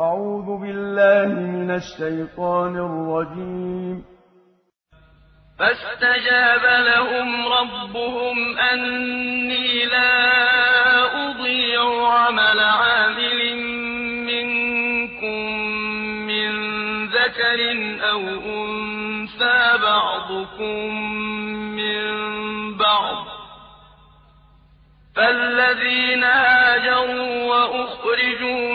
أعوذ بالله من الشيطان الرجيم. فاستجاب لهم ربهم أني لا أضيع عمل عامل منكم من ذكر أو أنثى بعضكم من بعض. فالذين هاجروا وأخرجوا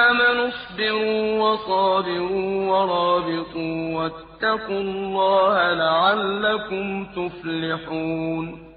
اصبروا وصابروا ورابطوا واتقوا الله لعلكم تفلحون